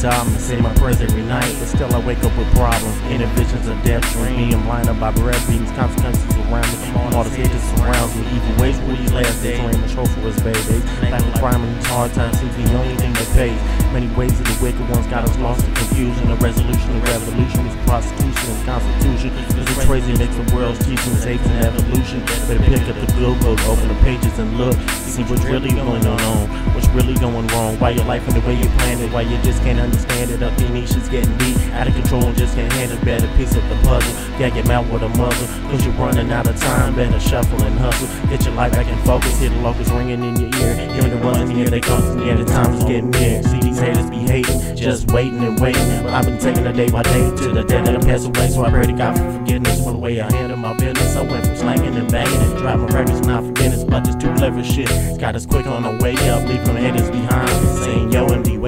time and say my prayers every night, but still I wake up with problems. Inner visions of death, dream, being blinded by bread beams, consequences around me. All the haters surrounds me, evil ways will these last days. Rain the trophy was baby. Like a crime in these hard times seems the only thing that pays. Many ways of the wicked ones got us lost in confusion. The resolution of revolution is prostitution and constitution. This is crazy, makes the world's teachings, hate and evolution. Better pick up the book, open the pages and look. See what's really going on, what's really going wrong. Why your life and the way you plan why you just can't understand it. Up your niche is getting beat out of control and just can't handle better piece of the puzzle. Gag your mouth with a muzzle, cause you're running out of time. Better shuffle and hustle. Get your life back in focus, hear the locusts ringing in your ear. Hearing the in here, they come yeah, the time is getting near. See these haters be hating, just waiting and waiting. But I've been taking a day by day to the day that I pass away. So I pray to God for forgiveness for the way I handle my business. I went from slanging and banging and driving records, not forgetting. But this too clever shit. Got us quick on the way up, leaving the haters behind. Saying, yo, MD, wait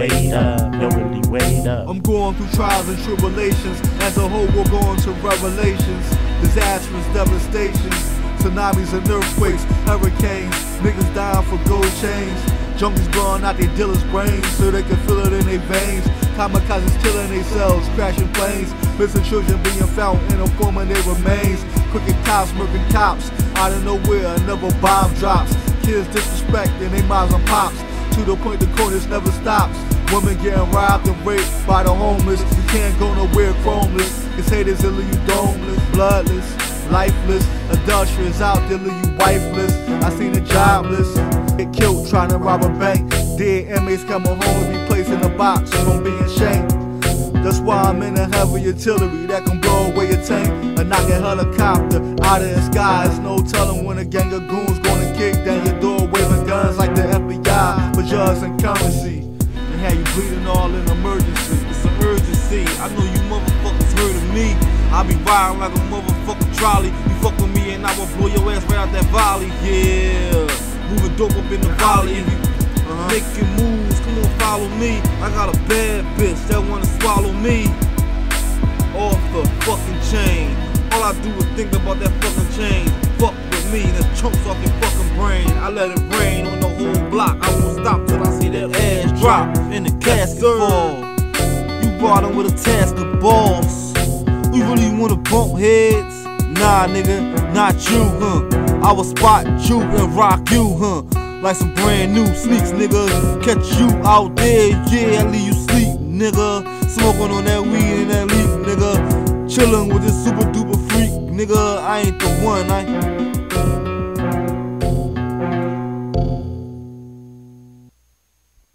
I'm going through trials and tribulations. As a whole, we're going to revelations. Disastrous devastations. Tsunamis and earthquakes, hurricanes. Niggas dying for gold chains. Junkies blowing out their dealers' brains so they can feel it in their veins. Kamikazes killing themselves, crashing planes. Missing children being found in a form of their remains. Crooked cops murking cops. Out of nowhere, another bomb drops. Kids disrespecting their moms and pops. To the point the corners never stops. Women getting robbed and raped by the homeless. You can't go nowhere chromeless. Cause haters will leave you domeless, bloodless, lifeless. Adulterers out there leave you wifeless. I seen the jobless get killed trying to rob a bank. Dead inmates coming home and be placed in a box from being shanked. That's why I'm in a heavy artillery that can blow away a tank. A knocking helicopter out of the sky. It's no telling when a gang of goons gonna kick down your door, waving guns like the FBI for drugs and currency. You bleeding all in emergency. It's an urgency. I know you motherfuckers heard of me. I be riding like a motherfucking trolley. You fuck with me and I will blow your ass right out that volley. Yeah. Moving dope up in the you uh-huh. making moves. Come on, follow me. I got a bad bitch that wanna swallow me. Off the fucking chain. All I do is think about that fucking chain. Fuck with me, and the chunks off your fucking brain. I let it drop and the casket fall. You brought him with a task of balls. We really wanna bump heads? Nah, nigga, not you, huh? I will spot you and rock you, huh? Like some brand new sneaks, nigga. Catch you out there, yeah, I leave you sleep, nigga. Smoking on that weed and that leaf, nigga. Chillin' with this super duper freak, nigga. I ain't the one, I